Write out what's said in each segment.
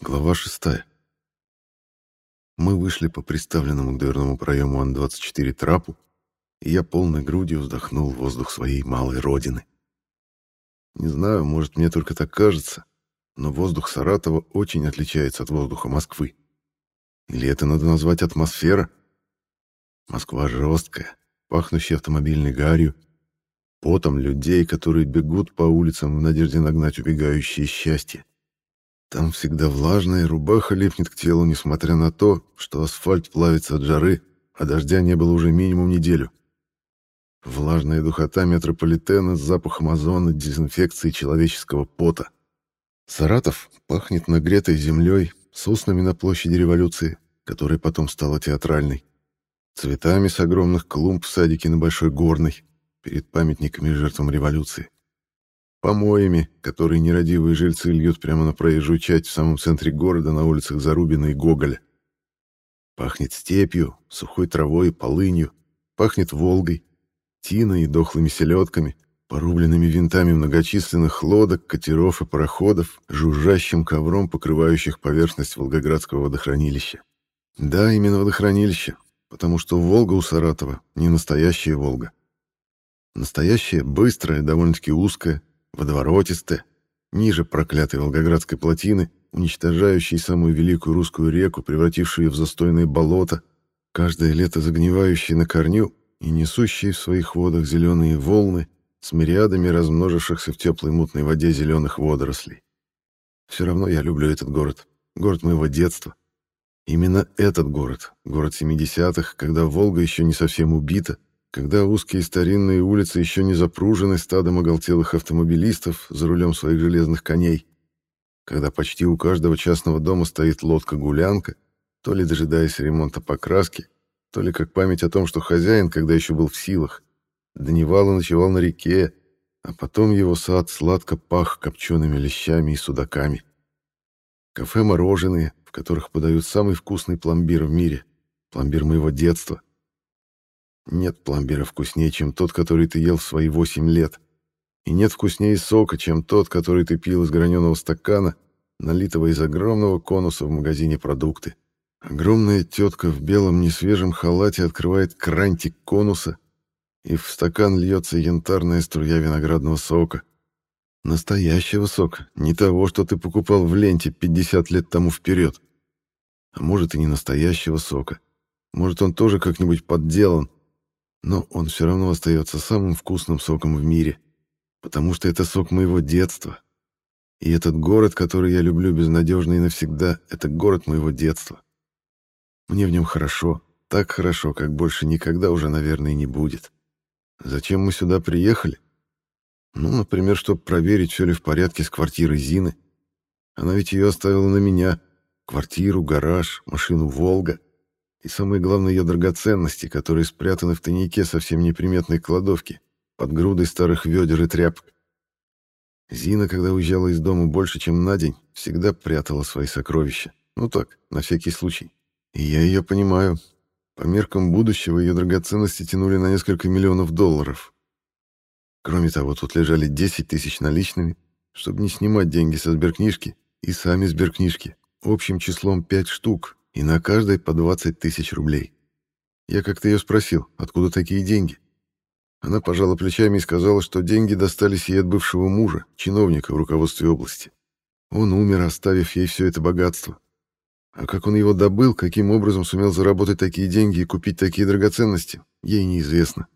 Глава шестая. Мы вышли по приставленному к дверному проему Ан-24 трапу, и я полной грудью вздохнул воздух своей малой родины. Не знаю, может, мне только так кажется, но воздух Саратова очень отличается от воздуха Москвы. Или это надо назвать атмосфера? Москва жесткая, пахнущая автомобильной гарью, потом людей, которые бегут по улицам в надежде нагнать убегающее счастье. Там всегда влажная, рубаха липнет к телу, несмотря на то, что асфальт плавится от жары, а дождя не было уже минимум неделю. Влажная духота метрополитена с запахом озона, дезинфекции человеческого пота. Саратов пахнет нагретой землей, соснами на площади революции, которая потом стала театральной, цветами с огромных клумб в садике на Большой Горной, перед памятниками жертвам революции помоями, которые нерадивые жильцы льют прямо на проезжую часть в самом центре города на улицах Зарубина и Гоголя. Пахнет степью, сухой травой и полынью, пахнет Волгой, тиной и дохлыми селедками, порубленными винтами многочисленных лодок, катеров и пароходов, жужжащим ковром, покрывающих поверхность Волгоградского водохранилища. Да, именно водохранилище, потому что Волга у Саратова не настоящая Волга. Настоящая, быстрая, довольно-таки узкая, водоворотистая, ниже проклятой Волгоградской плотины, уничтожающей самую великую русскую реку, превратившую в застойное болото, каждое лето загнивающее на корню и несущие в своих водах зеленые волны с мириадами размножившихся в теплой мутной воде зеленых водорослей. Все равно я люблю этот город, город моего детства. Именно этот город, город 70-х, когда Волга еще не совсем убита, когда узкие старинные улицы еще не запружены стадом оголтелых автомобилистов за рулем своих железных коней, когда почти у каждого частного дома стоит лодка-гулянка, то ли дожидаясь ремонта покраски, то ли как память о том, что хозяин, когда еще был в силах, дневал и ночевал на реке, а потом его сад сладко пах копчеными лещами и судаками. Кафе-мороженые, в которых подают самый вкусный пломбир в мире, пломбир моего детства, нет пломбира вкуснее, чем тот, который ты ел в свои восемь лет. И нет вкуснее сока, чем тот, который ты пил из граненого стакана, налитого из огромного конуса в магазине продукты. Огромная тетка в белом несвежем халате открывает крантик конуса, и в стакан льется янтарная струя виноградного сока. Настоящего сока, не того, что ты покупал в ленте 50 лет тому вперед. А может и не настоящего сока. Может он тоже как-нибудь подделан, но он все равно остается самым вкусным соком в мире, потому что это сок моего детства. И этот город, который я люблю безнадежно и навсегда, это город моего детства. Мне в нем хорошо, так хорошо, как больше никогда уже, наверное, не будет. Зачем мы сюда приехали? Ну, например, чтобы проверить, все ли в порядке с квартирой Зины. Она ведь ее оставила на меня. Квартиру, гараж, машину «Волга» и самые главные ее драгоценности, которые спрятаны в тайнике совсем неприметной кладовки, под грудой старых ведер и тряпок. Зина, когда уезжала из дома больше, чем на день, всегда прятала свои сокровища. Ну так, на всякий случай. И я ее понимаю. По меркам будущего ее драгоценности тянули на несколько миллионов долларов. Кроме того, тут лежали 10 тысяч наличными, чтобы не снимать деньги со сберкнижки, и сами сберкнижки, общим числом 5 штук, и на каждой по 20 тысяч рублей. Я как-то ее спросил, откуда такие деньги. Она пожала плечами и сказала, что деньги достались ей от бывшего мужа, чиновника в руководстве области. Он умер, оставив ей все это богатство. А как он его добыл, каким образом сумел заработать такие деньги и купить такие драгоценности, ей неизвестно.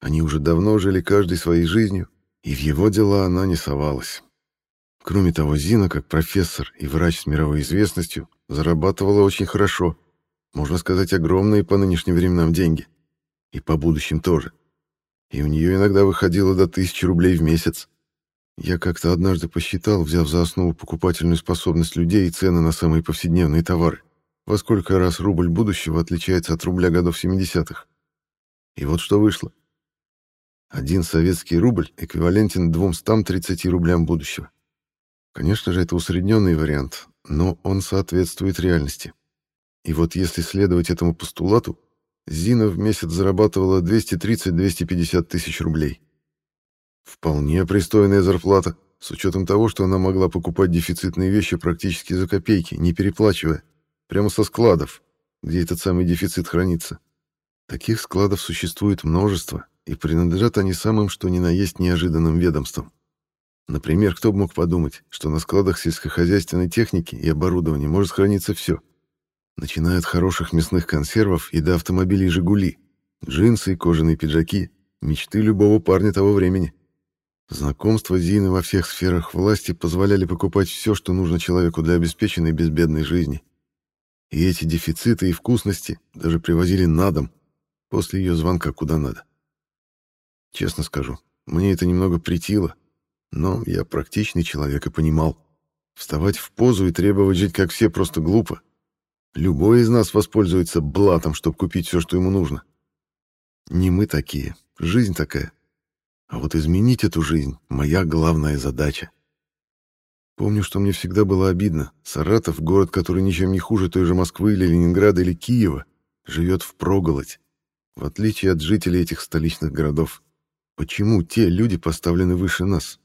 Они уже давно жили каждой своей жизнью, и в его дела она не совалась. Кроме того, Зина, как профессор и врач с мировой известностью, зарабатывала очень хорошо. Можно сказать, огромные по нынешним временам деньги. И по будущим тоже. И у нее иногда выходило до тысячи рублей в месяц. Я как-то однажды посчитал, взяв за основу покупательную способность людей и цены на самые повседневные товары, во сколько раз рубль будущего отличается от рубля годов 70-х. И вот что вышло. Один советский рубль эквивалентен 230 рублям будущего. Конечно же, это усредненный вариант, но он соответствует реальности. И вот если следовать этому постулату, Зина в месяц зарабатывала 230-250 тысяч рублей. Вполне пристойная зарплата, с учетом того, что она могла покупать дефицитные вещи практически за копейки, не переплачивая, прямо со складов, где этот самый дефицит хранится. Таких складов существует множество, и принадлежат они самым что ни на есть неожиданным ведомствам. Например, кто бы мог подумать, что на складах сельскохозяйственной техники и оборудования может храниться все, начиная от хороших мясных консервов и до автомобилей «Жигули», джинсы и кожаные пиджаки, мечты любого парня того времени. Знакомства Зины во всех сферах власти позволяли покупать все, что нужно человеку для обеспеченной безбедной жизни. И эти дефициты и вкусности даже привозили на дом после ее звонка куда надо. Честно скажу, мне это немного притило, но я практичный человек и понимал. Вставать в позу и требовать жить как все просто глупо. Любой из нас воспользуется блатом, чтобы купить все, что ему нужно. Не мы такие, жизнь такая. А вот изменить эту жизнь — моя главная задача. Помню, что мне всегда было обидно. Саратов, город, который ничем не хуже той же Москвы или Ленинграда или Киева, живет впроголодь, в отличие от жителей этих столичных городов. Почему те люди поставлены выше нас?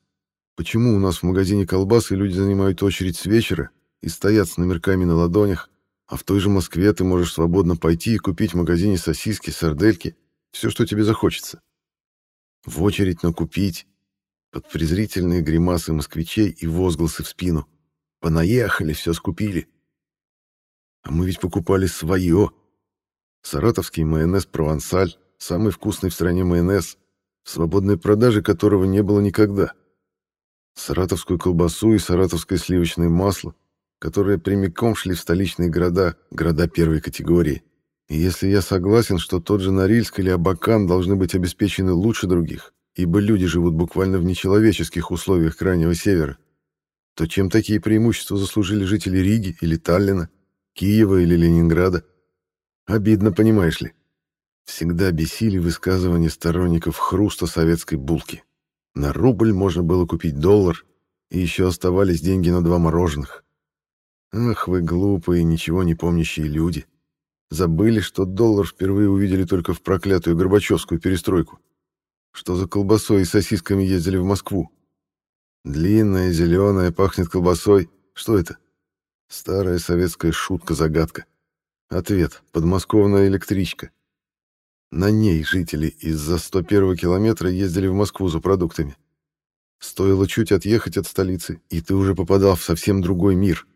Почему у нас в магазине колбасы люди занимают очередь с вечера и стоят с номерками на ладонях, а в той же Москве ты можешь свободно пойти и купить в магазине сосиски, сардельки, все, что тебе захочется? В очередь накупить, под презрительные гримасы москвичей и возгласы в спину. Понаехали, все скупили. А мы ведь покупали свое. Саратовский майонез «Провансаль», самый вкусный в стране майонез, свободной продаже которого не было никогда. Саратовскую колбасу и саратовское сливочное масло, которые прямиком шли в столичные города, города первой категории. И если я согласен, что тот же Норильск или Абакан должны быть обеспечены лучше других, ибо люди живут буквально в нечеловеческих условиях Крайнего Севера, то чем такие преимущества заслужили жители Риги или Таллина, Киева или Ленинграда? Обидно, понимаешь ли. Всегда бесили высказывания сторонников хруста советской булки. На рубль можно было купить доллар, и еще оставались деньги на два мороженых. Ах вы глупые, ничего не помнящие люди. Забыли, что доллар впервые увидели только в проклятую Горбачевскую перестройку. Что за колбасой и сосисками ездили в Москву. Длинная, зеленая, пахнет колбасой. Что это? Старая советская шутка-загадка. Ответ. Подмосковная электричка. На ней жители из-за 101 километра ездили в Москву за продуктами. Стоило чуть отъехать от столицы, и ты уже попадал в совсем другой мир.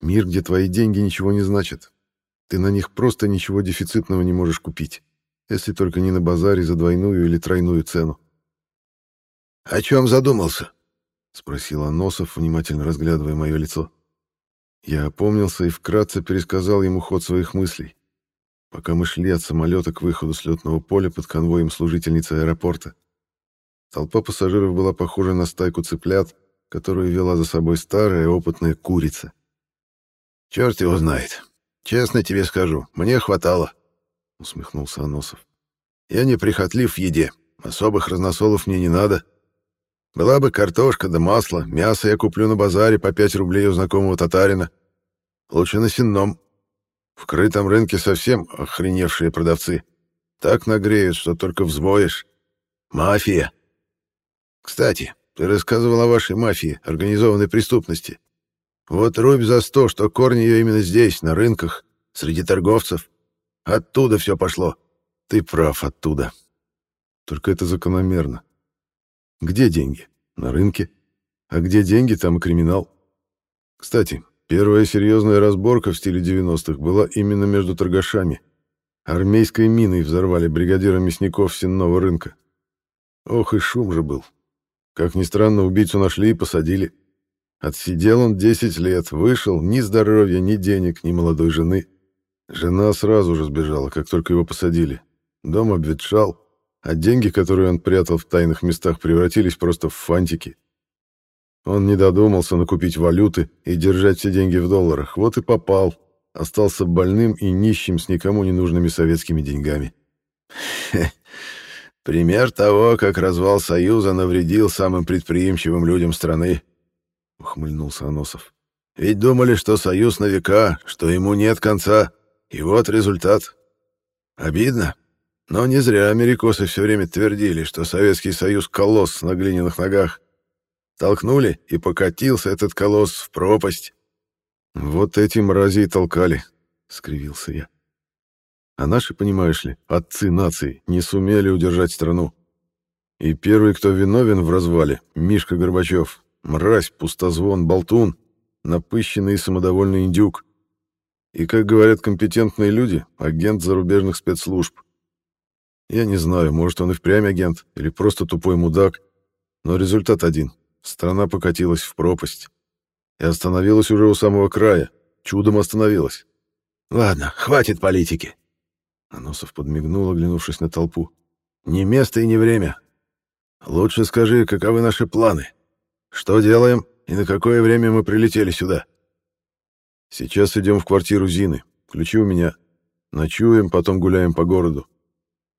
Мир, где твои деньги ничего не значат. Ты на них просто ничего дефицитного не можешь купить, если только не на базаре за двойную или тройную цену. «О чем задумался?» — спросил Аносов, внимательно разглядывая мое лицо. Я опомнился и вкратце пересказал ему ход своих мыслей пока мы шли от самолета к выходу с летного поля под конвоем служительницы аэропорта. Толпа пассажиров была похожа на стайку цыплят, которую вела за собой старая опытная курица. «Черт его знает. Честно тебе скажу, мне хватало», — усмехнулся Аносов. «Я не прихотлив в еде. Особых разносолов мне не надо. Была бы картошка да масло, мясо я куплю на базаре по 5 рублей у знакомого татарина. Лучше на сенном. В крытом рынке совсем охреневшие продавцы. Так нагреют, что только взмоешь. Мафия. Кстати, ты рассказывал о вашей мафии, организованной преступности. Вот рубь за сто, что корни ее именно здесь, на рынках, среди торговцев. Оттуда все пошло. Ты прав, оттуда. Только это закономерно. Где деньги? На рынке. А где деньги, там и криминал. Кстати, Первая серьезная разборка в стиле 90-х была именно между торгашами. Армейской миной взорвали бригадира мясников сенного рынка. Ох и шум же был. Как ни странно, убийцу нашли и посадили. Отсидел он 10 лет, вышел, ни здоровья, ни денег, ни молодой жены. Жена сразу же сбежала, как только его посадили. Дом обветшал, а деньги, которые он прятал в тайных местах, превратились просто в фантики. Он не додумался накупить валюты и держать все деньги в долларах. Вот и попал. Остался больным и нищим с никому не нужными советскими деньгами. Пример того, как развал Союза навредил самым предприимчивым людям страны, ухмыльнулся Аносов. Ведь думали, что Союз на века, что ему нет конца. И вот результат. Обидно. Но не зря америкосы все время твердили, что Советский Союз — колосс на глиняных ногах. Толкнули, и покатился этот колосс в пропасть. Вот эти мрази и толкали, — скривился я. А наши, понимаешь ли, отцы нации, не сумели удержать страну. И первый, кто виновен в развале, Мишка Горбачев, мразь, пустозвон, болтун, напыщенный и самодовольный индюк. И, как говорят компетентные люди, агент зарубежных спецслужб. Я не знаю, может, он и впрямь агент, или просто тупой мудак, но результат один. Страна покатилась в пропасть. И остановилась уже у самого края. Чудом остановилась. «Ладно, хватит политики!» Аносов подмигнул, оглянувшись на толпу. «Не место и не время. Лучше скажи, каковы наши планы? Что делаем и на какое время мы прилетели сюда?» «Сейчас идем в квартиру Зины. Ключи у меня. Ночуем, потом гуляем по городу.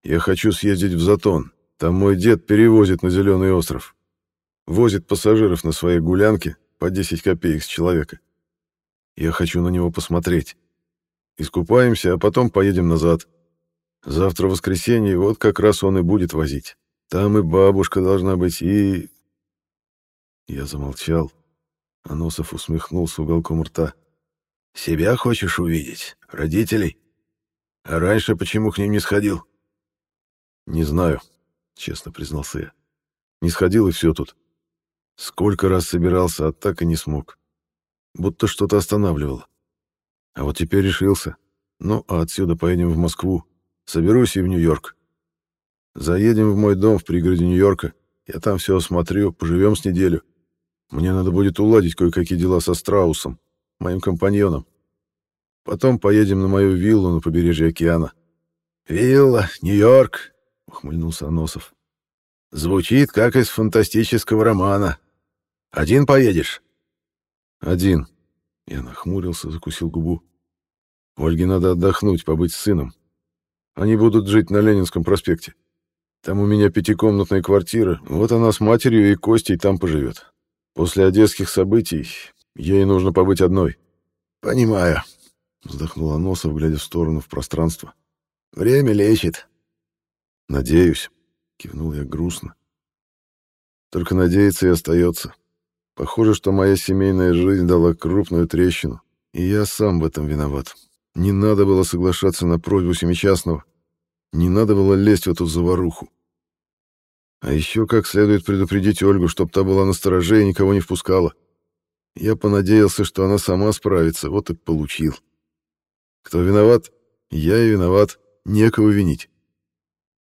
Я хочу съездить в Затон. Там мой дед перевозит на Зеленый остров. Возит пассажиров на своей гулянке по 10 копеек с человека. Я хочу на него посмотреть. Искупаемся, а потом поедем назад. Завтра воскресенье, вот как раз он и будет возить. Там и бабушка должна быть, и... Я замолчал. Аносов усмехнулся уголком рта. «Себя хочешь увидеть? Родителей? А раньше почему к ним не сходил?» «Не знаю», — честно признался я. «Не сходил, и все тут. Сколько раз собирался, а так и не смог. Будто что-то останавливало. А вот теперь решился. Ну, а отсюда поедем в Москву. Соберусь и в Нью-Йорк. Заедем в мой дом в пригороде Нью-Йорка. Я там все осмотрю, поживем с неделю. Мне надо будет уладить кое-какие дела со Страусом, моим компаньоном. Потом поедем на мою виллу на побережье океана. «Вилла, Нью-Йорк», — ухмыльнулся Носов. «Звучит, как из фантастического романа. Один поедешь?» «Один». Я нахмурился, закусил губу. Ольге надо отдохнуть, побыть с сыном. Они будут жить на Ленинском проспекте. Там у меня пятикомнатная квартира, вот она с матерью и Костей там поживет. После одесских событий ей нужно побыть одной. «Понимаю», — вздохнул Носов, глядя в сторону, в пространство. «Время лечит». «Надеюсь», — кивнул я грустно. «Только надеяться и остается. Похоже, что моя семейная жизнь дала крупную трещину, и я сам в этом виноват. Не надо было соглашаться на просьбу Семичастного. Не надо было лезть в эту заваруху. А еще как следует предупредить Ольгу, чтоб та была настороже и никого не впускала. Я понадеялся, что она сама справится, вот и получил. Кто виноват? Я и виноват. Некого винить.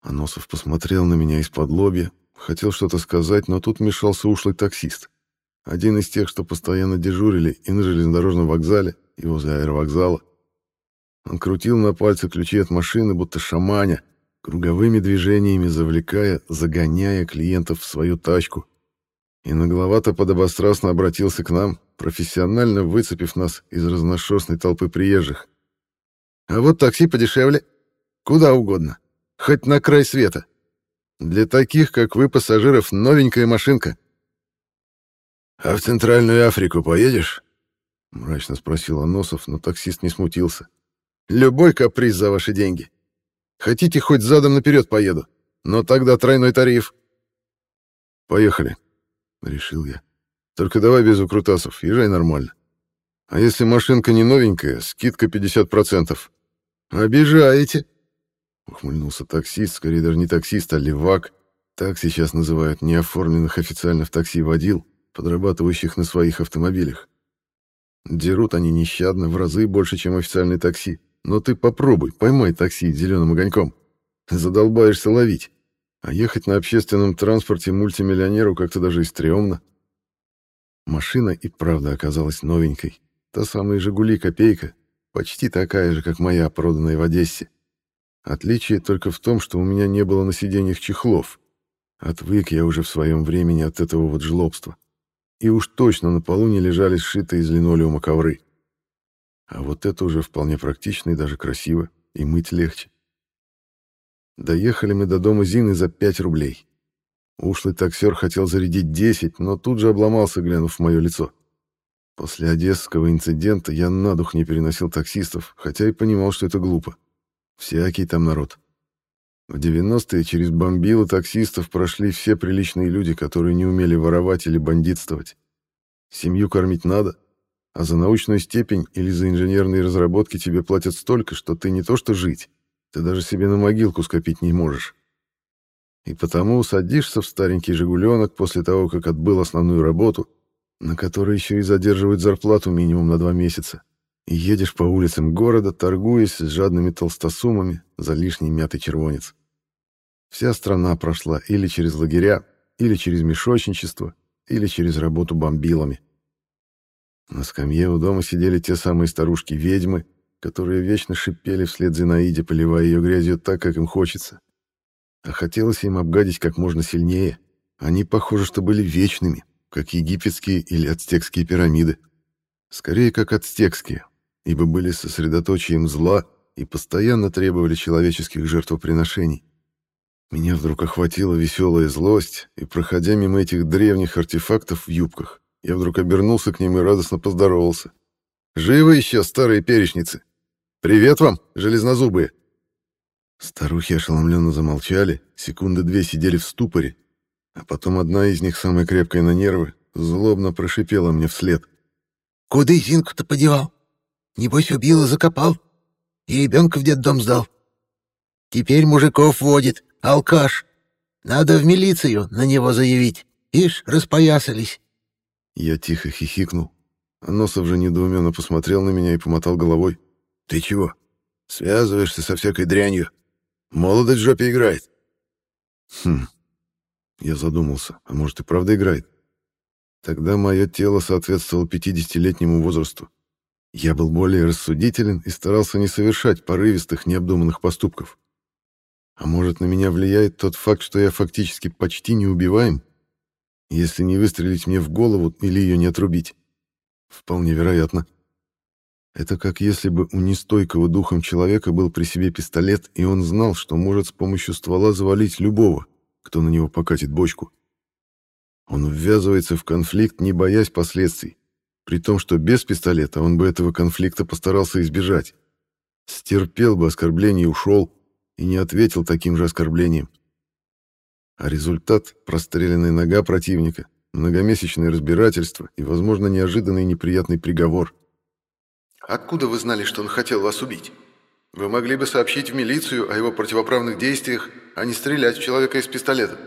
Аносов посмотрел на меня из-под лобья, хотел что-то сказать, но тут мешался ушлый таксист. Один из тех, что постоянно дежурили и на железнодорожном вокзале, и возле аэровокзала. Он крутил на пальце ключи от машины, будто шаманя, круговыми движениями завлекая, загоняя клиентов в свою тачку. И нагловато подобострастно обратился к нам, профессионально выцепив нас из разношерстной толпы приезжих. «А вот такси подешевле. Куда угодно. Хоть на край света. Для таких, как вы, пассажиров, новенькая машинка. «А в Центральную Африку поедешь?» — мрачно спросил Аносов, но таксист не смутился. «Любой каприз за ваши деньги. Хотите, хоть задом наперед поеду, но тогда тройной тариф». «Поехали», — решил я. «Только давай без укрутасов, езжай нормально. А если машинка не новенькая, скидка 50%. «Обижаете», — ухмыльнулся таксист, скорее даже не таксист, а левак. Так сейчас называют неоформленных официально в такси водил, подрабатывающих на своих автомобилях. Дерут они нещадно, в разы больше, чем официальные такси. Но ты попробуй, поймай такси зеленым огоньком. Задолбаешься ловить. А ехать на общественном транспорте мультимиллионеру как-то даже и стрёмно. Машина и правда оказалась новенькой. Та самая «Жигули» копейка, почти такая же, как моя, проданная в Одессе. Отличие только в том, что у меня не было на сиденьях чехлов. Отвык я уже в своем времени от этого вот жлобства и уж точно на полу не лежали сшитые из линолеума ковры. А вот это уже вполне практично и даже красиво, и мыть легче. Доехали мы до дома Зины за 5 рублей. Ушлый таксер хотел зарядить 10, но тут же обломался, глянув в мое лицо. После одесского инцидента я на дух не переносил таксистов, хотя и понимал, что это глупо. Всякий там народ. В 90-е через бомбилы таксистов прошли все приличные люди, которые не умели воровать или бандитствовать. Семью кормить надо, а за научную степень или за инженерные разработки тебе платят столько, что ты не то что жить, ты даже себе на могилку скопить не можешь. И потому садишься в старенький «Жигуленок» после того, как отбыл основную работу, на которой еще и задерживают зарплату минимум на два месяца, и едешь по улицам города, торгуясь с жадными толстосумами за лишний мятый червонец. Вся страна прошла или через лагеря, или через мешочничество, или через работу бомбилами. На скамье у дома сидели те самые старушки-ведьмы, которые вечно шипели вслед Зинаиде, поливая ее грязью так, как им хочется. А хотелось им обгадить как можно сильнее. Они, похоже, что были вечными, как египетские или ацтекские пирамиды. Скорее, как ацтекские, ибо были сосредоточием зла и постоянно требовали человеческих жертвоприношений. Меня вдруг охватила веселая злость, и, проходя мимо этих древних артефактов в юбках, я вдруг обернулся к ним и радостно поздоровался. «Живы еще, старые перечницы? Привет вам, железнозубые!» Старухи ошеломленно замолчали, секунды две сидели в ступоре, а потом одна из них, самая крепкая на нервы, злобно прошипела мне вслед. «Куда Зинку-то подевал? Небось, убил и закопал, и ребенка в детдом сдал. Теперь мужиков водит, алкаш. Надо в милицию на него заявить. Ишь, распоясались». Я тихо хихикнул. Носов же недоуменно посмотрел на меня и помотал головой. «Ты чего? Связываешься со всякой дрянью? Молодость в жопе играет». «Хм». Я задумался. А может и правда играет? Тогда мое тело соответствовало 50-летнему возрасту. Я был более рассудителен и старался не совершать порывистых, необдуманных поступков. А может, на меня влияет тот факт, что я фактически почти неубиваем? если не выстрелить мне в голову или ее не отрубить. Вполне вероятно. Это как если бы у нестойкого духом человека был при себе пистолет, и он знал, что может с помощью ствола завалить любого, кто на него покатит бочку. Он ввязывается в конфликт, не боясь последствий, при том, что без пистолета он бы этого конфликта постарался избежать. Стерпел бы оскорбление и ушел, и не ответил таким же оскорблением. А результат — простреленная нога противника, многомесячное разбирательство и, возможно, неожиданный неприятный приговор. «Откуда вы знали, что он хотел вас убить? Вы могли бы сообщить в милицию о его противоправных действиях, а не стрелять в человека из пистолета».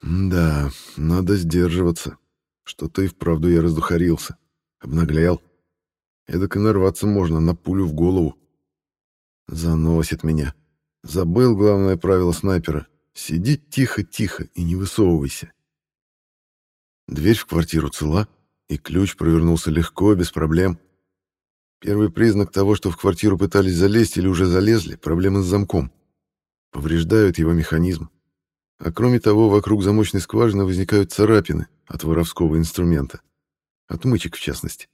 «Да, надо сдерживаться. Что-то и вправду я раздухарился. Обнаглял. Эдак и нарваться можно на пулю в голову. Заносит меня. Забыл главное правило снайпера Сиди тихо-тихо и не высовывайся. Дверь в квартиру цела, и ключ провернулся легко, без проблем. Первый признак того, что в квартиру пытались залезть или уже залезли, проблемы с замком. Повреждают его механизм. А кроме того, вокруг замочной скважины возникают царапины от воровского инструмента. Отмычек, в частности.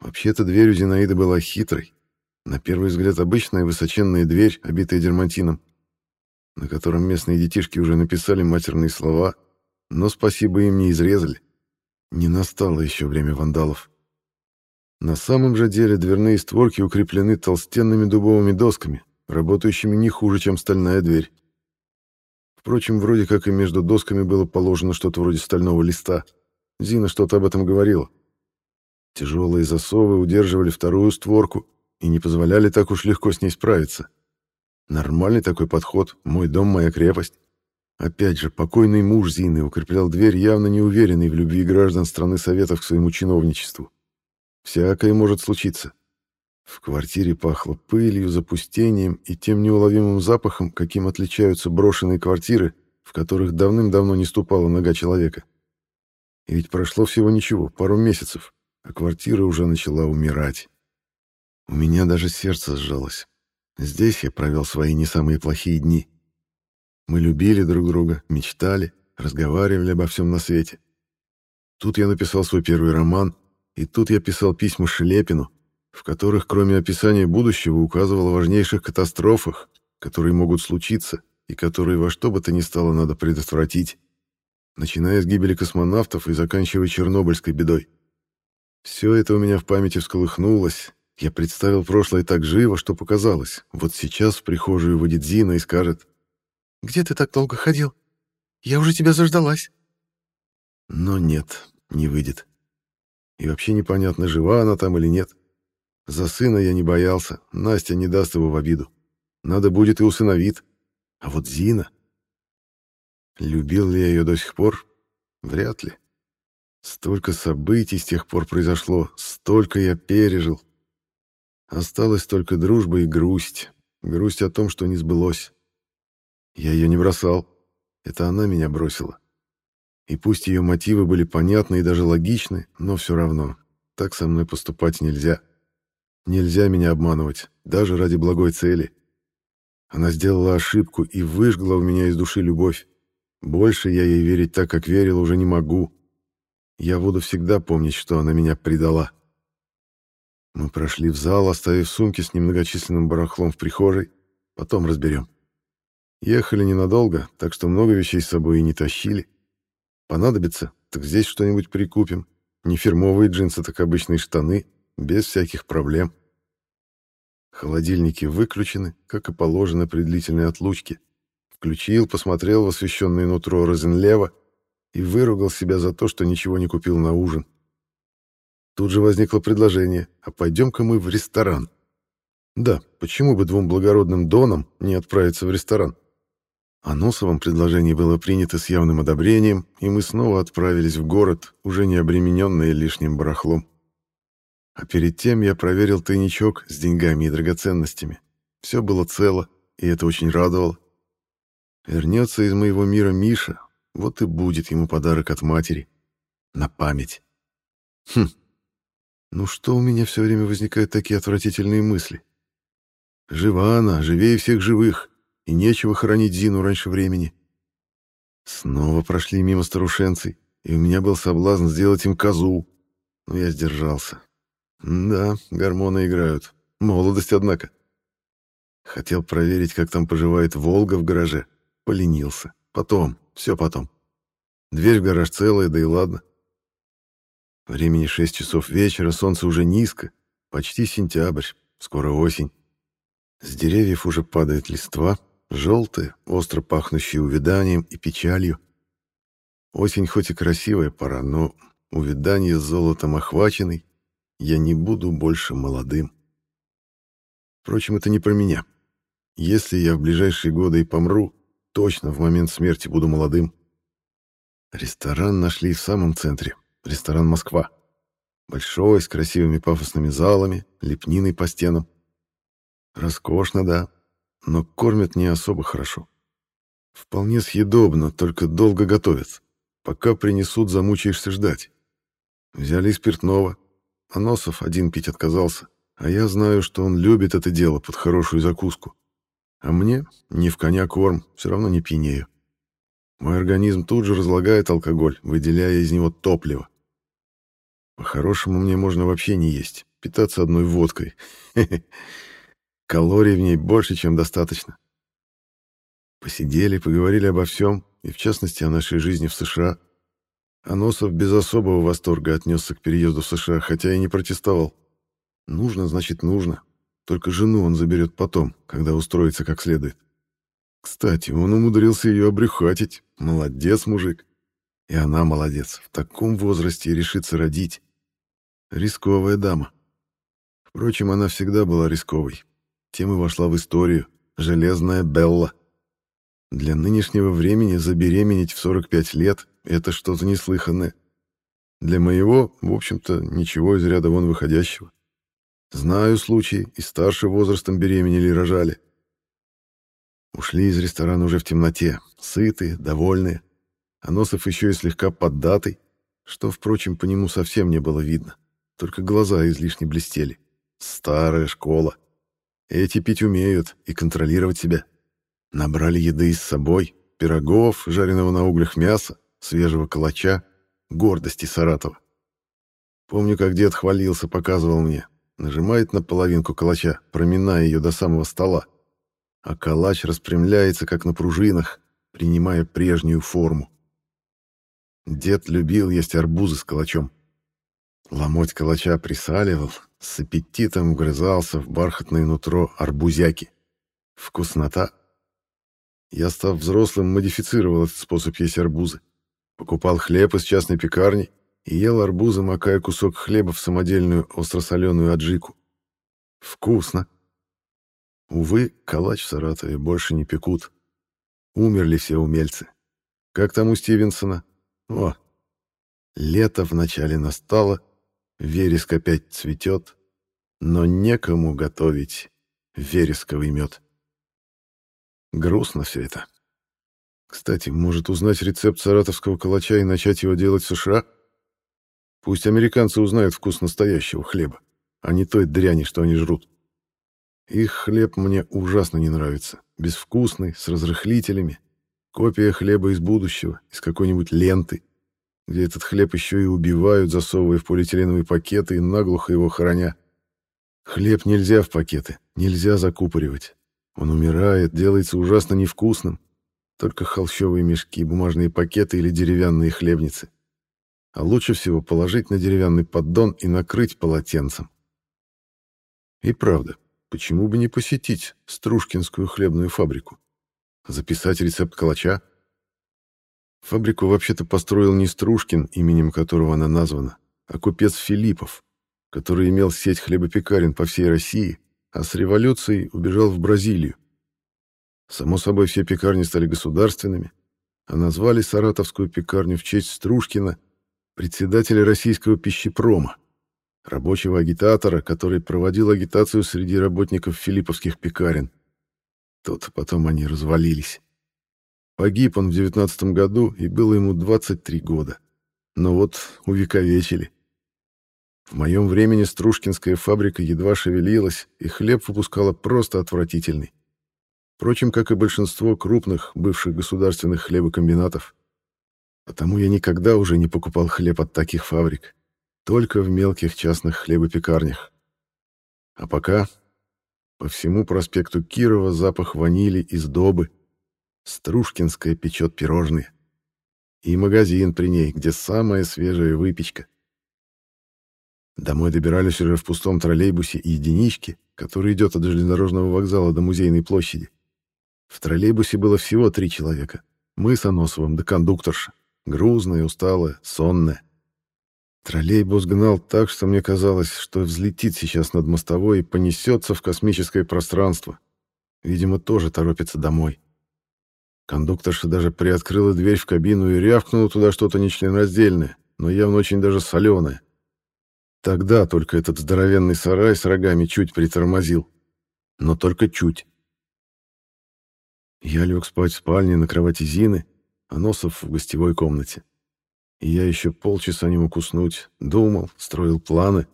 Вообще-то дверь у Зинаиды была хитрой. На первый взгляд обычная высоченная дверь, обитая дермантином на котором местные детишки уже написали матерные слова, но спасибо им не изрезали. Не настало еще время вандалов. На самом же деле дверные створки укреплены толстенными дубовыми досками, работающими не хуже, чем стальная дверь. Впрочем, вроде как и между досками было положено что-то вроде стального листа. Зина что-то об этом говорила. Тяжелые засовы удерживали вторую створку и не позволяли так уж легко с ней справиться. Нормальный такой подход. Мой дом, моя крепость. Опять же, покойный муж Зины укреплял дверь, явно не уверенный в любви граждан страны Советов к своему чиновничеству. Всякое может случиться. В квартире пахло пылью, запустением и тем неуловимым запахом, каким отличаются брошенные квартиры, в которых давным-давно не ступала нога человека. И ведь прошло всего ничего, пару месяцев, а квартира уже начала умирать. У меня даже сердце сжалось. Здесь я провел свои не самые плохие дни. Мы любили друг друга, мечтали, разговаривали обо всем на свете. Тут я написал свой первый роман, и тут я писал письма Шелепину, в которых, кроме описания будущего, указывал о важнейших катастрофах, которые могут случиться и которые во что бы то ни стало надо предотвратить, начиная с гибели космонавтов и заканчивая Чернобыльской бедой. Все это у меня в памяти всколыхнулось, Я представил прошлое так живо, что показалось. Вот сейчас в прихожую выйдет Зина и скажет. «Где ты так долго ходил? Я уже тебя заждалась». Но нет, не выйдет. И вообще непонятно, жива она там или нет. За сына я не боялся, Настя не даст его в обиду. Надо будет и усыновит. А вот Зина... Любил ли я ее до сих пор? Вряд ли. Столько событий с тех пор произошло, столько я пережил. Осталась только дружба и грусть. Грусть о том, что не сбылось. Я ее не бросал. Это она меня бросила. И пусть ее мотивы были понятны и даже логичны, но все равно. Так со мной поступать нельзя. Нельзя меня обманывать, даже ради благой цели. Она сделала ошибку и выжгла у меня из души любовь. Больше я ей верить так, как верил, уже не могу. Я буду всегда помнить, что она меня предала. Мы прошли в зал, оставив сумки с немногочисленным барахлом в прихожей. Потом разберем. Ехали ненадолго, так что много вещей с собой и не тащили. Понадобится, так здесь что-нибудь прикупим. Не фирмовые джинсы, так обычные штаны, без всяких проблем. Холодильники выключены, как и положено при длительной отлучке. Включил, посмотрел в освещенное нутро Розенлева и выругал себя за то, что ничего не купил на ужин. Тут же возникло предложение, а пойдем-ка мы в ресторан. Да, почему бы двум благородным донам не отправиться в ресторан? О Носовом предложение было принято с явным одобрением, и мы снова отправились в город, уже не обремененные лишним барахлом. А перед тем я проверил тайничок с деньгами и драгоценностями. Все было цело, и это очень радовало. Вернется из моего мира Миша, вот и будет ему подарок от матери. На память. Хм. Ну что у меня все время возникают такие отвратительные мысли? Жива она, живее всех живых, и нечего хоронить Зину раньше времени. Снова прошли мимо старушенцей, и у меня был соблазн сделать им козу, но я сдержался. Да, гормоны играют. Молодость, однако. Хотел проверить, как там поживает Волга в гараже. Поленился. Потом, все потом. Дверь в гараж целая, да и ладно. Времени 6 часов вечера, солнце уже низко. Почти сентябрь, скоро осень. С деревьев уже падает листва, желтая, остро пахнущая увяданием и печалью. Осень хоть и красивая пора, но увядание с золотом охваченный я не буду больше молодым. Впрочем, это не про меня. Если я в ближайшие годы и помру, точно в момент смерти буду молодым. Ресторан нашли в самом центре. Ресторан «Москва». Большой, с красивыми пафосными залами, лепниной по стенам. Роскошно, да, но кормят не особо хорошо. Вполне съедобно, только долго готовят. Пока принесут, замучаешься ждать. Взяли спиртного, Аносов один пить отказался, а я знаю, что он любит это дело под хорошую закуску. А мне не в коня корм, все равно не пьянею. Мой организм тут же разлагает алкоголь, выделяя из него топливо. По-хорошему мне можно вообще не есть, питаться одной водкой. Калорий в ней больше, чем достаточно. Посидели, поговорили обо всем, и в частности о нашей жизни в США. Аносов без особого восторга отнесся к переезду в США, хотя и не протестовал. Нужно, значит, нужно. Только жену он заберет потом, когда устроится как следует. Кстати, он умудрился ее обрюхатить. Молодец, мужик. И она молодец. В таком возрасте решится родить. Рисковая дама. Впрочем, она всегда была рисковой. Тем и вошла в историю. Железная Белла. Для нынешнего времени забеременеть в 45 лет это что-то неслыханное. Для моего, в общем-то, ничего из ряда вон выходящего. Знаю случаи, и старше возрастом беременели и рожали. Ушли из ресторана уже в темноте, сытые, довольные. А Носов еще и слегка поддатый, что, впрочем, по нему совсем не было видно. Только глаза излишне блестели. Старая школа. Эти пить умеют и контролировать себя. Набрали еды с собой, пирогов, жареного на углях мяса, свежего калача, гордости Саратова. Помню, как дед хвалился, показывал мне. Нажимает на половинку калача, проминая ее до самого стола. А калач распрямляется, как на пружинах, принимая прежнюю форму. Дед любил есть арбузы с калачом. Ломоть калача присаливал, с аппетитом вгрызался в бархатное нутро арбузяки. Вкуснота. Я, став взрослым, модифицировал этот способ есть арбузы. Покупал хлеб из частной пекарни ел арбузы, макая кусок хлеба в самодельную остросоленую аджику. Вкусно. Увы, калач в Саратове больше не пекут. Умерли все умельцы. Как там у Стивенсона? О, лето вначале настало, вереск опять цветет, но некому готовить вересковый мед. Грустно все это. Кстати, может узнать рецепт саратовского калача и начать его делать в США? Пусть американцы узнают вкус настоящего хлеба, а не той дряни, что они жрут. Их хлеб мне ужасно не нравится. Безвкусный, с разрыхлителями. Копия хлеба из будущего, из какой-нибудь ленты, где этот хлеб еще и убивают, засовывая в полиэтиленовые пакеты и наглухо его хороня. Хлеб нельзя в пакеты, нельзя закупоривать. Он умирает, делается ужасно невкусным. Только холщовые мешки, бумажные пакеты или деревянные хлебницы. А лучше всего положить на деревянный поддон и накрыть полотенцем. И правда, Почему бы не посетить Стружкинскую хлебную фабрику? Записать рецепт калача? Фабрику вообще-то построил не Стружкин, именем которого она названа, а купец Филиппов, который имел сеть хлебопекарен по всей России, а с революцией убежал в Бразилию. Само собой, все пекарни стали государственными, а назвали саратовскую пекарню в честь Стружкина, председателя российского пищепрома рабочего агитатора, который проводил агитацию среди работников филипповских пекарен. Тут потом они развалились. Погиб он в девятнадцатом году, и было ему 23 года. Но вот увековечили. В моем времени Стружкинская фабрика едва шевелилась, и хлеб выпускала просто отвратительный. Впрочем, как и большинство крупных бывших государственных хлебокомбинатов. Потому я никогда уже не покупал хлеб от таких фабрик. Только в мелких частных хлебопекарнях. А пока по всему проспекту Кирова запах ванили и сдобы. Стружкинская печет пирожные. И магазин при ней, где самая свежая выпечка. Домой добирались уже в пустом троллейбусе и единичке, который идет от железнодорожного вокзала до Музейной площади. В троллейбусе было всего три человека. Мы с Аносовым да кондукторша. Грузная, усталая, сонная. Троллейбус гнал так, что мне казалось, что взлетит сейчас над мостовой и понесется в космическое пространство. Видимо, тоже торопится домой. Кондукторша даже приоткрыла дверь в кабину и рявкнула туда что-то нечленораздельное, но явно очень даже соленое. Тогда только этот здоровенный сарай с рогами чуть притормозил. Но только чуть. Я лег спать в спальне на кровати Зины, а Носов в гостевой комнате. И я еще полчаса не мог уснуть, думал, строил планы,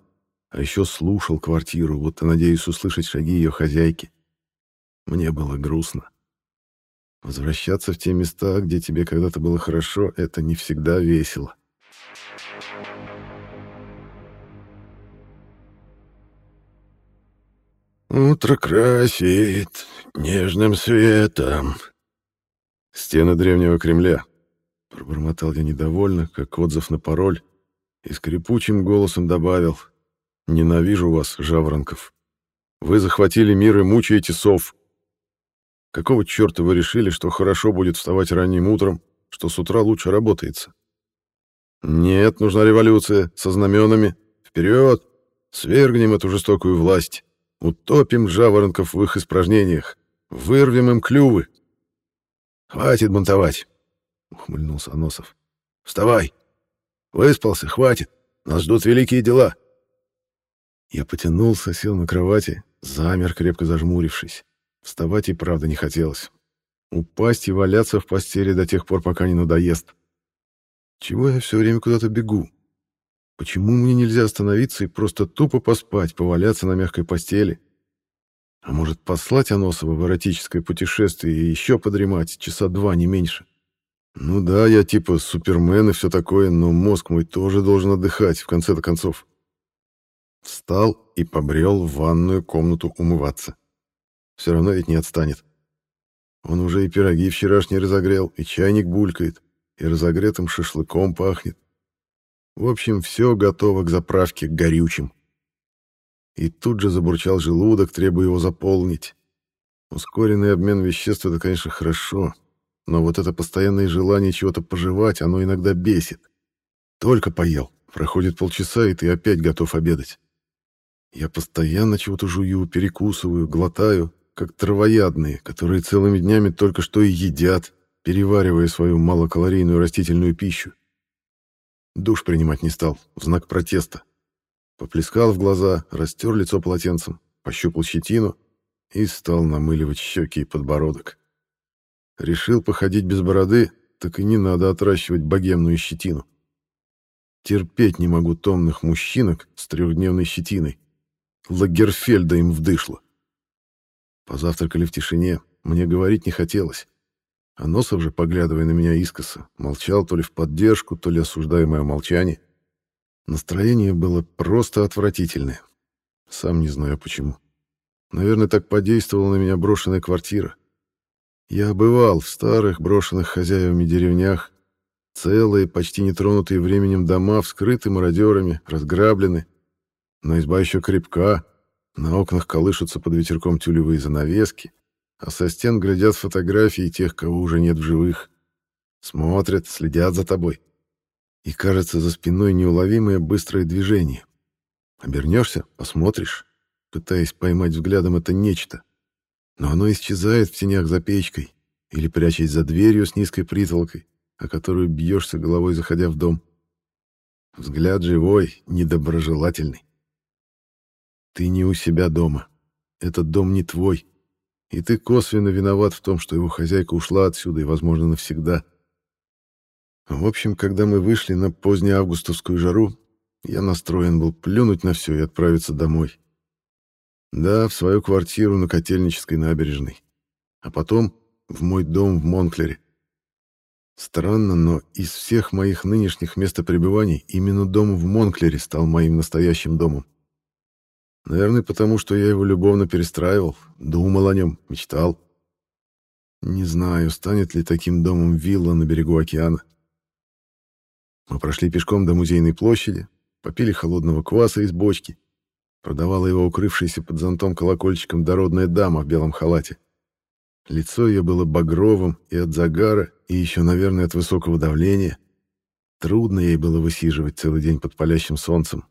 а еще слушал квартиру, и надеюсь услышать шаги ее хозяйки. Мне было грустно. Возвращаться в те места, где тебе когда-то было хорошо, это не всегда весело. Утро красит нежным светом. Стены древнего Кремля, Пробормотал я недовольно, как отзыв на пароль, и скрипучим голосом добавил «Ненавижу вас, жаворонков. Вы захватили мир и мучаете сов. Какого черта вы решили, что хорошо будет вставать ранним утром, что с утра лучше работается? Нет, нужна революция, со знаменами. Вперед! Свергнем эту жестокую власть. Утопим жаворонков в их испражнениях. Вырвем им клювы. Хватит бунтовать ухмыльнулся Аносов. Вставай. Выспался, хватит. Нас ждут великие дела. Я потянулся, сел на кровати, замер, крепко зажмурившись. Вставать и правда не хотелось. Упасть и валяться в постели до тех пор, пока не надоест. Чего я все время куда-то бегу? Почему мне нельзя остановиться и просто тупо поспать, поваляться на мягкой постели? А может, послать Аносова в эротическое путешествие и еще подремать часа два, не меньше? Ну да, я типа супермен и все такое, но мозг мой тоже должен отдыхать, в конце-то концов. Встал и побрел в ванную комнату умываться. Все равно ведь не отстанет. Он уже и пироги вчерашние разогрел, и чайник булькает, и разогретым шашлыком пахнет. В общем, все готово к заправке горючим. И тут же забурчал желудок, требуя его заполнить. Ускоренный обмен веществ — это, конечно, хорошо, но вот это постоянное желание чего-то пожевать, оно иногда бесит. Только поел, проходит полчаса, и ты опять готов обедать. Я постоянно чего-то жую, перекусываю, глотаю, как травоядные, которые целыми днями только что и едят, переваривая свою малокалорийную растительную пищу. Душ принимать не стал, в знак протеста. Поплескал в глаза, растер лицо полотенцем, пощупал щетину и стал намыливать щеки и подбородок. Решил походить без бороды, так и не надо отращивать богемную щетину. Терпеть не могу томных мужчинок с трехдневной щетиной. Лагерфельда им вдышло. Позавтракали в тишине, мне говорить не хотелось. А Носов же, поглядывая на меня искоса, молчал то ли в поддержку, то ли осуждая мое молчание. Настроение было просто отвратительное. Сам не знаю почему. Наверное, так подействовала на меня брошенная квартира. Я бывал в старых брошенных хозяевами деревнях. Целые, почти нетронутые временем дома вскрыты мародерами, разграблены. Но изба еще крепка, на окнах колышутся под ветерком тюлевые занавески, а со стен глядят фотографии тех, кого уже нет в живых. Смотрят, следят за тобой. И кажется за спиной неуловимое быстрое движение. Обернешься, посмотришь, пытаясь поймать взглядом это нечто. Но оно исчезает в тенях за печкой или прячась за дверью с низкой притолкой, о которую бьешься головой, заходя в дом. Взгляд живой, недоброжелательный. Ты не у себя дома. Этот дом не твой. И ты косвенно виноват в том, что его хозяйка ушла отсюда и, возможно, навсегда. В общем, когда мы вышли на позднеавгустовскую жару, я настроен был плюнуть на все и отправиться домой. Да, в свою квартиру на Котельнической набережной. А потом в мой дом в Монклере. Странно, но из всех моих нынешних местопребываний именно дом в Монклере стал моим настоящим домом. Наверное, потому что я его любовно перестраивал, думал о нем, мечтал. Не знаю, станет ли таким домом вилла на берегу океана. Мы прошли пешком до музейной площади, попили холодного кваса из бочки. Продавала его укрывшаяся под зонтом колокольчиком дородная дама в белом халате. Лицо ее было багровым и от загара, и еще, наверное, от высокого давления. Трудно ей было высиживать целый день под палящим солнцем.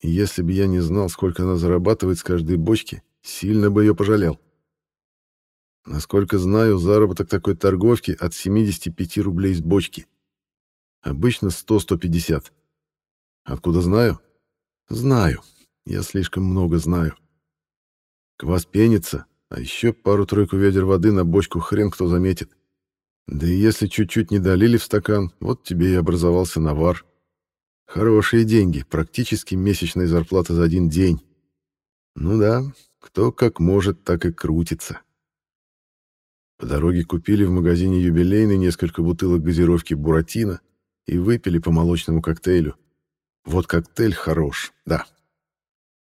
И если бы я не знал, сколько она зарабатывает с каждой бочки, сильно бы ее пожалел. Насколько знаю, заработок такой торговки от 75 рублей с бочки. Обычно 100-150. Откуда знаю? Знаю. Я слишком много знаю. Квас пенится, а еще пару-тройку ведер воды на бочку хрен кто заметит. Да и если чуть-чуть не долили в стакан, вот тебе и образовался навар. Хорошие деньги, практически месячная зарплата за один день. Ну да, кто как может, так и крутится. По дороге купили в магазине юбилейный несколько бутылок газировки «Буратино» и выпили по молочному коктейлю. Вот коктейль хорош, да.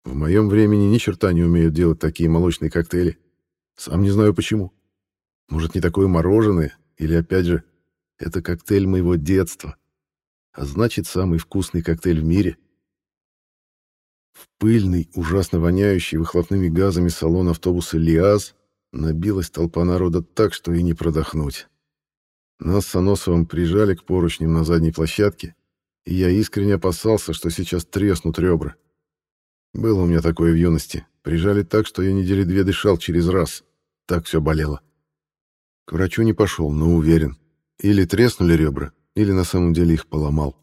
В моем времени ни черта не умеют делать такие молочные коктейли. Сам не знаю почему. Может, не такое мороженое, или опять же, это коктейль моего детства а значит, самый вкусный коктейль в мире. В пыльный, ужасно воняющий выхлопными газами салон автобуса «Лиаз» набилась толпа народа так, что и не продохнуть. Нас с Аносовым прижали к поручням на задней площадке, и я искренне опасался, что сейчас треснут ребра. Было у меня такое в юности. Прижали так, что я недели две дышал через раз. Так все болело. К врачу не пошел, но уверен. Или треснули ребра, или на самом деле их поломал.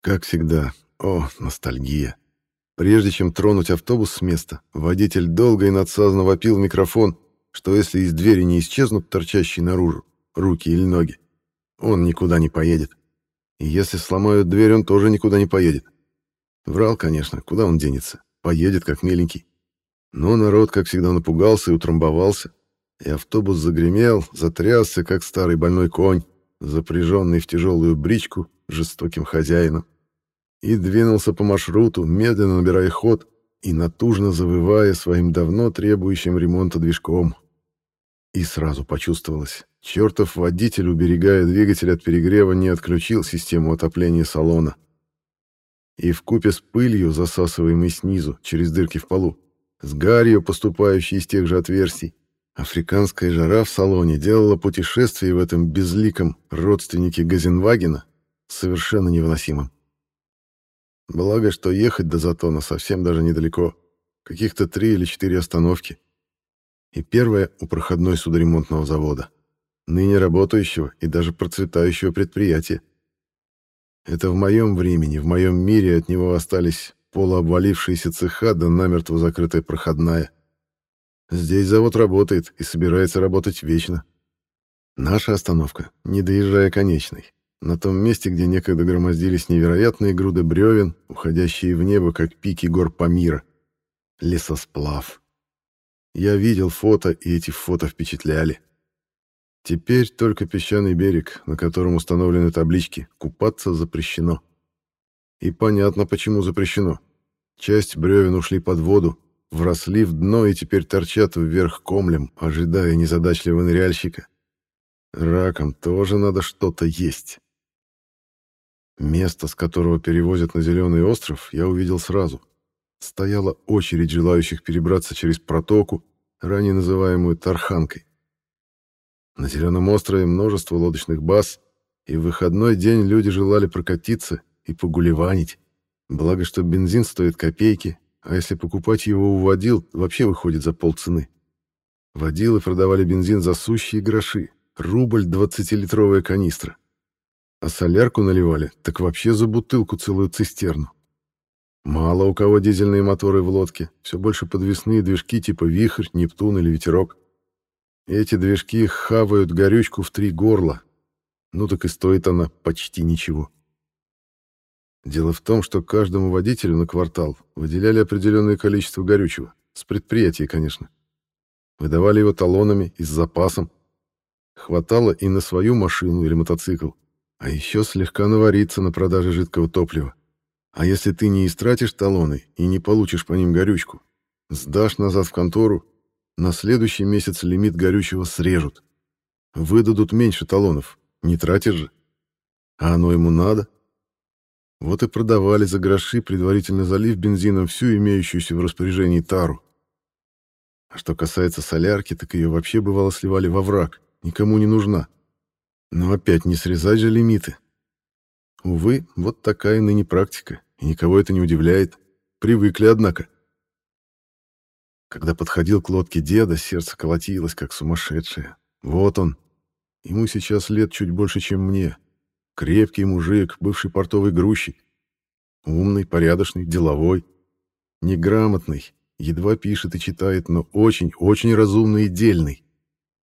Как всегда, о, ностальгия. Прежде чем тронуть автобус с места, водитель долго и надсадно вопил в микрофон, что если из двери не исчезнут торчащие наружу руки или ноги, он никуда не поедет. И если сломают дверь, он тоже никуда не поедет. Врал, конечно, куда он денется? Поедет, как миленький. Но народ, как всегда, напугался и утрамбовался, и автобус загремел, затрясся, как старый больной конь запряженный в тяжелую бричку жестоким хозяином, и двинулся по маршруту, медленно набирая ход и натужно завывая своим давно требующим ремонта движком. И сразу почувствовалось, чертов водитель, уберегая двигатель от перегрева, не отключил систему отопления салона. И в купе с пылью, засасываемой снизу, через дырки в полу, с гарью, поступающей из тех же отверстий, африканская жара в салоне делала путешествие в этом безликом родственнике Газенвагена совершенно невыносимым. Благо, что ехать до Затона совсем даже недалеко, каких-то три или четыре остановки. И первая у проходной судоремонтного завода, ныне работающего и даже процветающего предприятия. Это в моем времени, в моем мире от него остались полуобвалившиеся цеха да намертво закрытая проходная. Здесь завод работает и собирается работать вечно. Наша остановка, не доезжая конечной, на том месте, где некогда громоздились невероятные груды бревен, уходящие в небо, как пики гор Памира. Лесосплав. Я видел фото, и эти фото впечатляли. Теперь только песчаный берег, на котором установлены таблички «Купаться запрещено». И понятно, почему запрещено. Часть бревен ушли под воду, вросли в дно и теперь торчат вверх комлем, ожидая незадачливого ныряльщика. Раком тоже надо что-то есть. Место, с которого перевозят на Зеленый остров, я увидел сразу. Стояла очередь желающих перебраться через протоку, ранее называемую Тарханкой. На Зеленом острове множество лодочных баз, и в выходной день люди желали прокатиться и погулеванить. Благо, что бензин стоит копейки, а если покупать его у водил, вообще выходит за полцены. Водилы продавали бензин за сущие гроши, рубль 20-литровая канистра. А солярку наливали, так вообще за бутылку целую цистерну. Мало у кого дизельные моторы в лодке, все больше подвесные движки типа «Вихрь», «Нептун» или «Ветерок». Эти движки хавают горючку в три горла. Ну так и стоит она почти ничего. Дело в том, что каждому водителю на квартал выделяли определенное количество горючего. С предприятия, конечно. Выдавали его талонами и с запасом. Хватало и на свою машину или мотоцикл. А еще слегка навариться на продаже жидкого топлива. А если ты не истратишь талоны и не получишь по ним горючку, сдашь назад в контору, на следующий месяц лимит горючего срежут. Выдадут меньше талонов. Не тратишь же. А оно ему надо. Вот и продавали за гроши, предварительно залив бензином всю имеющуюся в распоряжении тару. А что касается солярки, так ее вообще бывало сливали во враг. Никому не нужна. Но опять не срезать же лимиты. Увы, вот такая ныне практика, и никого это не удивляет. Привыкли, однако. Когда подходил к лодке деда, сердце колотилось, как сумасшедшее. Вот он. Ему сейчас лет чуть больше, чем мне. Крепкий мужик, бывший портовый грузчик. Умный, порядочный, деловой. Неграмотный, едва пишет и читает, но очень-очень разумный и дельный.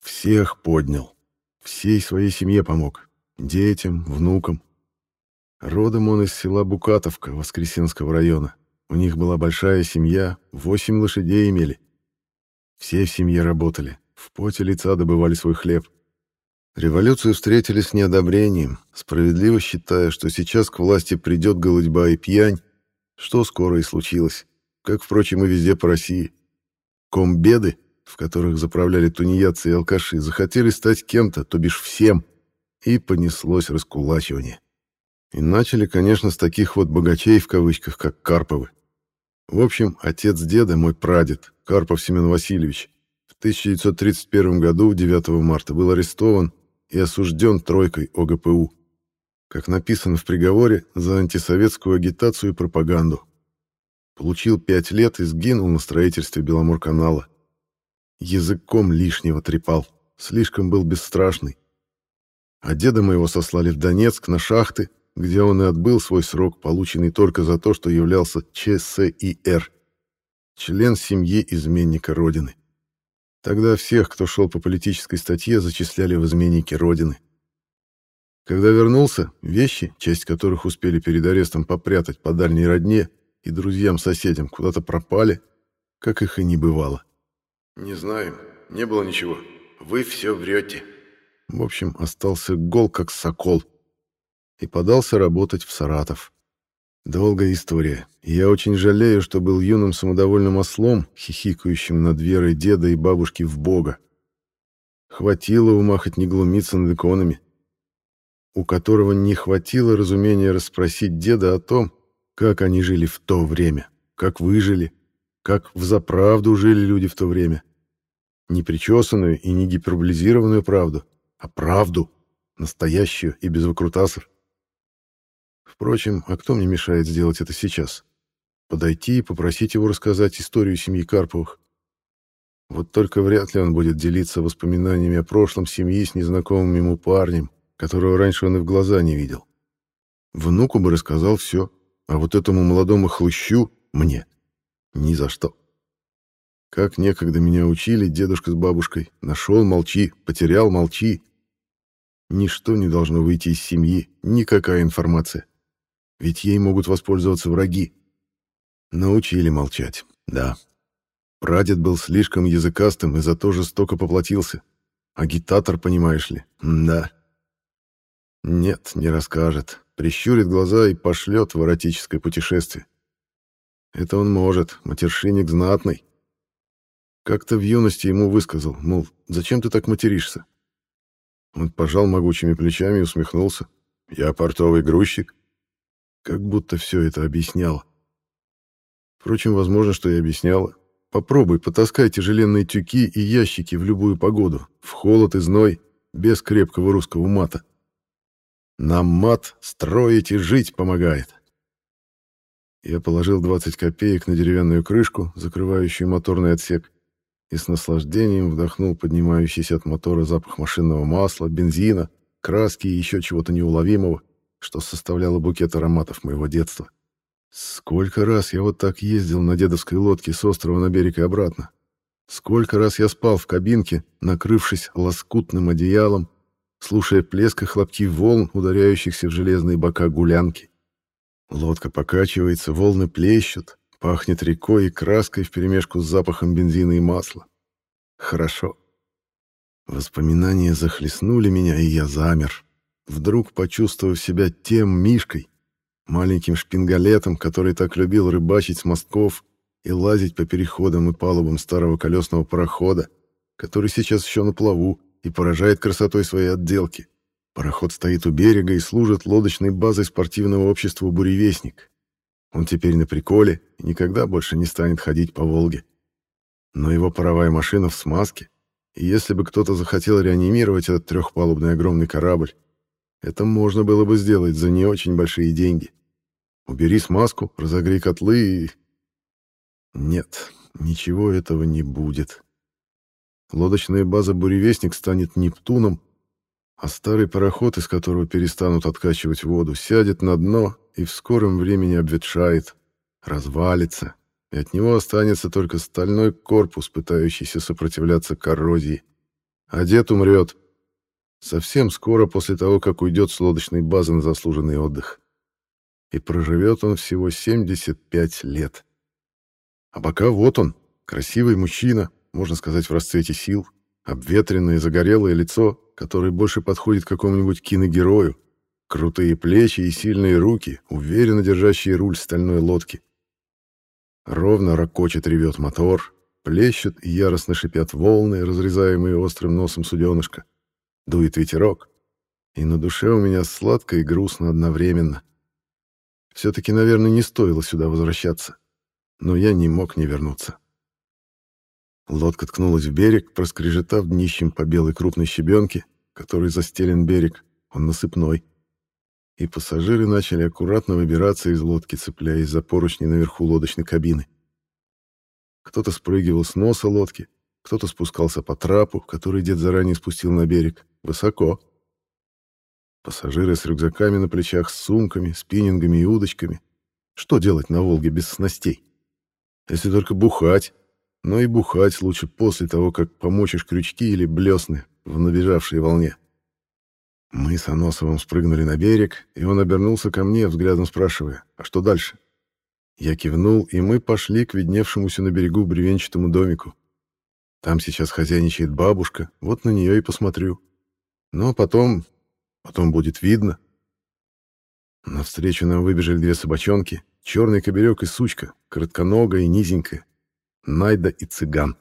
Всех поднял. Всей своей семье помог. Детям, внукам. Родом он из села Букатовка Воскресенского района. У них была большая семья, восемь лошадей имели. Все в семье работали, в поте лица добывали свой хлеб. Революцию встретили с неодобрением, справедливо считая, что сейчас к власти придет голодьба и пьянь, что скоро и случилось, как, впрочем, и везде по России. Комбеды, в которых заправляли тунеядцы и алкаши, захотели стать кем-то, то бишь всем, и понеслось раскулачивание. И начали, конечно, с таких вот «богачей» в кавычках, как Карповы. В общем, отец деда, мой прадед, Карпов Семен Васильевич, в 1931 году, 9 марта, был арестован и осужден тройкой ОГПУ. Как написано в приговоре, за антисоветскую агитацию и пропаганду. Получил пять лет и сгинул на строительстве Беломорканала. Языком лишнего трепал, слишком был бесстрашный. А деда моего сослали в Донецк на шахты, где он и отбыл свой срок, полученный только за то, что являлся ЧСИР, член семьи изменника Родины. Тогда всех, кто шел по политической статье, зачисляли в изменники Родины. Когда вернулся, вещи, часть которых успели перед арестом попрятать по дальней родне и друзьям-соседям, куда-то пропали, как их и не бывало. «Не знаю, не было ничего. Вы все врете». В общем, остался гол, как сокол и подался работать в Саратов. Долгая история. Я очень жалею, что был юным самодовольным ослом, хихикающим над верой деда и бабушки в Бога. Хватило ума хоть не глумиться над иконами, у которого не хватило разумения расспросить деда о том, как они жили в то время, как выжили, как взаправду жили люди в то время. Не причесанную и не гиперболизированную правду, а правду, настоящую и без выкрутасов. Впрочем, а кто мне мешает сделать это сейчас? Подойти и попросить его рассказать историю семьи Карповых. Вот только вряд ли он будет делиться воспоминаниями о прошлом семьи с незнакомым ему парнем, которого раньше он и в глаза не видел. Внуку бы рассказал все, а вот этому молодому хлыщу мне ни за что. Как некогда меня учили дедушка с бабушкой. Нашел — молчи, потерял — молчи. Ничто не должно выйти из семьи, никакая информация. Ведь ей могут воспользоваться враги. Научили молчать, да. Прадед был слишком языкастым и за то жестоко поплатился. Агитатор, понимаешь ли, да. Нет, не расскажет. Прищурит глаза и пошлет в эротическое путешествие. Это он может, матершинник знатный. Как-то в юности ему высказал, мол, зачем ты так материшься? Он пожал могучими плечами и усмехнулся. Я портовый грузчик. Как будто все это объясняло. Впрочем, возможно, что и объясняло. Попробуй, потаскай тяжеленные тюки и ящики в любую погоду, в холод и зной, без крепкого русского мата. Нам мат строить и жить помогает. Я положил 20 копеек на деревянную крышку, закрывающую моторный отсек, и с наслаждением вдохнул поднимающийся от мотора запах машинного масла, бензина, краски и еще чего-то неуловимого, что составляло букет ароматов моего детства. Сколько раз я вот так ездил на дедовской лодке с острова на берег и обратно. Сколько раз я спал в кабинке, накрывшись лоскутным одеялом, слушая плеск и хлопки волн, ударяющихся в железные бока гулянки. Лодка покачивается, волны плещут, пахнет рекой и краской вперемешку с запахом бензина и масла. Хорошо. Воспоминания захлестнули меня, и я замер, вдруг почувствовав себя тем Мишкой, маленьким шпингалетом, который так любил рыбачить с мостков и лазить по переходам и палубам старого колесного парохода, который сейчас еще на плаву и поражает красотой своей отделки. Пароход стоит у берега и служит лодочной базой спортивного общества «Буревестник». Он теперь на приколе и никогда больше не станет ходить по Волге. Но его паровая машина в смазке, и если бы кто-то захотел реанимировать этот трехпалубный огромный корабль, это можно было бы сделать за не очень большие деньги. Убери смазку, разогрей котлы и... Нет, ничего этого не будет. Лодочная база «Буревестник» станет Нептуном, а старый пароход, из которого перестанут откачивать воду, сядет на дно и в скором времени обветшает, развалится, и от него останется только стальной корпус, пытающийся сопротивляться коррозии. А дед умрет. Совсем скоро после того, как уйдет с лодочной базы на заслуженный отдых. И проживет он всего 75 лет. А пока вот он, красивый мужчина, можно сказать, в расцвете сил, обветренное загорелое лицо, которое больше подходит какому-нибудь киногерою, крутые плечи и сильные руки, уверенно держащие руль стальной лодки. Ровно ракочет ревет мотор, плещут и яростно шипят волны, разрезаемые острым носом суденышка. Дует ветерок, и на душе у меня сладко и грустно одновременно. Все-таки, наверное, не стоило сюда возвращаться, но я не мог не вернуться. Лодка ткнулась в берег, проскрежетав днищем по белой крупной щебенке, который застелен берег, он насыпной. И пассажиры начали аккуратно выбираться из лодки, цепляясь за поручни наверху лодочной кабины. Кто-то спрыгивал с носа лодки, кто-то спускался по трапу, который дед заранее спустил на берег, высоко. Пассажиры с рюкзаками на плечах, с сумками, спиннингами и удочками. Что делать на Волге без снастей? Если только бухать, но и бухать лучше после того, как помочишь крючки или блесны в набежавшей волне. Мы с Аносовым спрыгнули на берег, и он обернулся ко мне, взглядом спрашивая, а что дальше? Я кивнул, и мы пошли к видневшемуся на берегу бревенчатому домику. Там сейчас хозяйничает бабушка, вот на нее и посмотрю. Но потом... потом будет видно. Навстречу нам выбежали две собачонки, черный кобелек и сучка, коротконогая и низенькая. Найда и цыган.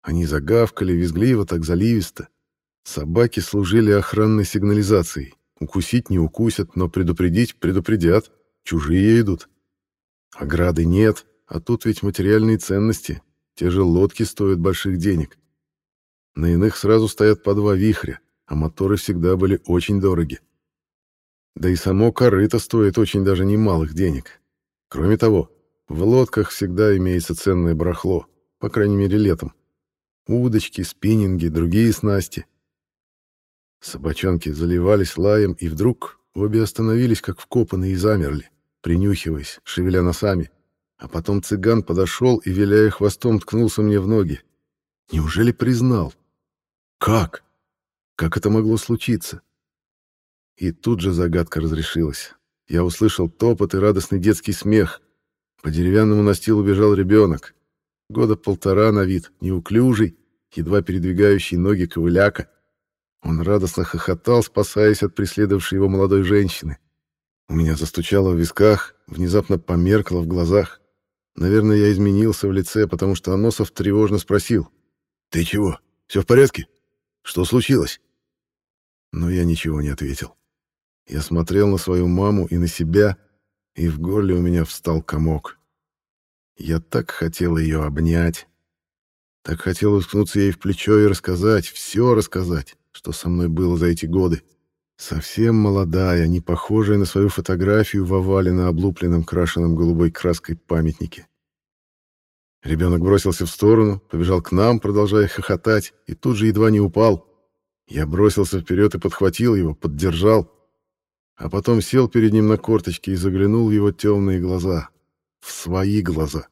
Они загавкали визгливо, так заливисто. Собаки служили охранной сигнализацией. Укусить не укусят, но предупредить предупредят, чужие идут. Ограды нет, а тут ведь материальные ценности. Те же лодки стоят больших денег. На иных сразу стоят по два вихря, а моторы всегда были очень дороги. Да и само корыто стоит очень даже немалых денег. Кроме того, в лодках всегда имеется ценное барахло, по крайней мере летом. Удочки, спиннинги, другие снасти. Собачонки заливались лаем, и вдруг обе остановились, как вкопанные, и замерли, принюхиваясь, шевеля носами. А потом цыган подошел и, виляя хвостом, ткнулся мне в ноги. Неужели признал? Как? Как это могло случиться? И тут же загадка разрешилась. Я услышал топот и радостный детский смех. По деревянному настилу бежал ребенок. Года полтора на вид, неуклюжий, едва передвигающий ноги ковыляка. Он радостно хохотал, спасаясь от преследовавшей его молодой женщины. У меня застучало в висках, внезапно померкло в глазах. Наверное, я изменился в лице, потому что Аносов тревожно спросил. «Ты чего? Все в порядке? Что случилось?» Но я ничего не ответил. Я смотрел на свою маму и на себя, и в горле у меня встал комок. Я так хотел ее обнять, так хотел уткнуться ей в плечо и рассказать, все рассказать, что со мной было за эти годы. Совсем молодая, не похожая на свою фотографию в овале на облупленном крашенном голубой краской памятнике. Ребенок бросился в сторону, побежал к нам, продолжая хохотать, и тут же едва не упал. Я бросился вперед и подхватил его, поддержал а потом сел перед ним на корточки и заглянул в его темные глаза. В свои глаза.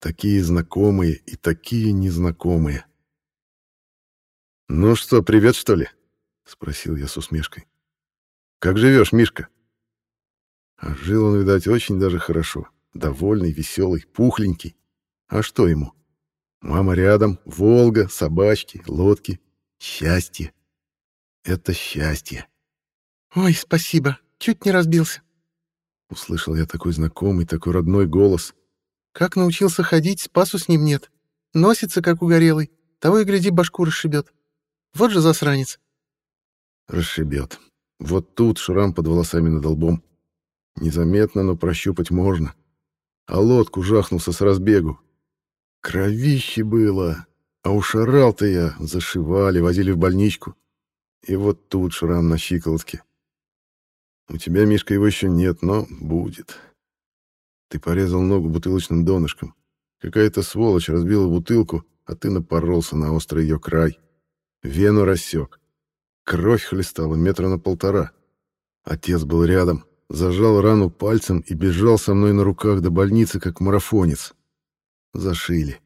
Такие знакомые и такие незнакомые. «Ну что, привет, что ли?» — спросил я с усмешкой. «Как живешь, Мишка?» А жил он, видать, очень даже хорошо. Довольный, веселый, пухленький. А что ему? Мама рядом, Волга, собачки, лодки. Счастье. Это счастье. «Ой, спасибо, чуть не разбился». Услышал я такой знакомый, такой родной голос. «Как научился ходить, спасу с ним нет. Носится, как угорелый. Того и гляди, башку расшибет. Вот же засранец». Расшибет. Вот тут шрам под волосами над лбом. Незаметно, но прощупать можно. А лодку жахнулся с разбегу. Кровище было. А ушарал-то я. Зашивали, возили в больничку. И вот тут шрам на щиколотке. У тебя, Мишка, его еще нет, но будет. Ты порезал ногу бутылочным донышком. Какая-то сволочь разбила бутылку, а ты напоролся на острый ее край. Вену рассек. Кровь хлестала метра на полтора. Отец был рядом, зажал рану пальцем и бежал со мной на руках до больницы, как марафонец. Зашили.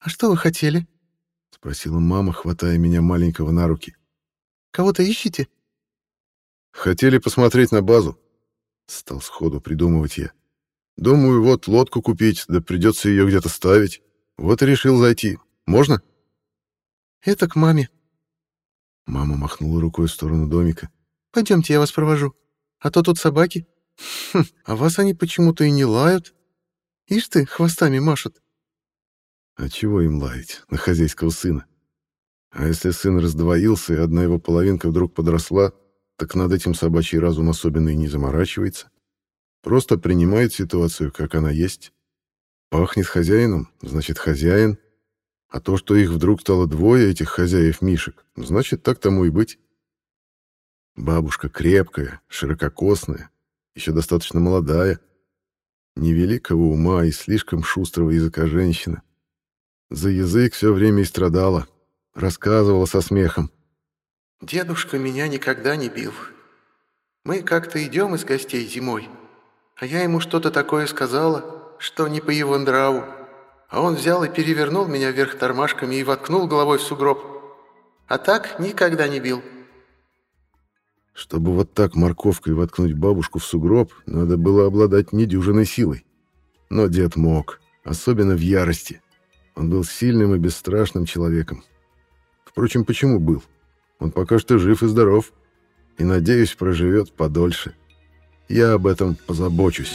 «А что вы хотели?» — спросила мама, хватая меня маленького на руки. «Кого-то ищете?» Хотели посмотреть на базу. Стал сходу придумывать я. Думаю, вот лодку купить, да придется ее где-то ставить. Вот и решил зайти. Можно? Это к маме. Мама махнула рукой в сторону домика. Пойдемте, я вас провожу. А то тут собаки. Хм, а вас они почему-то и не лают. Ишь ты, хвостами машут. А чего им лаять на хозяйского сына? А если сын раздвоился, и одна его половинка вдруг подросла, так над этим собачий разум особенно и не заморачивается. Просто принимает ситуацию, как она есть. Пахнет хозяином, значит, хозяин. А то, что их вдруг стало двое, этих хозяев-мишек, значит, так тому и быть. Бабушка крепкая, ширококосная, еще достаточно молодая, невеликого ума и слишком шустрого языка женщина. За язык все время и страдала, рассказывала со смехом. Дедушка меня никогда не бил. Мы как-то идем из гостей зимой, а я ему что-то такое сказала, что не по его нраву. А он взял и перевернул меня вверх тормашками и воткнул головой в сугроб. А так никогда не бил. Чтобы вот так морковкой воткнуть бабушку в сугроб, надо было обладать недюжиной силой. Но дед мог, особенно в ярости. Он был сильным и бесстрашным человеком. Впрочем, почему был? Он пока что жив и здоров. И, надеюсь, проживет подольше. Я об этом позабочусь».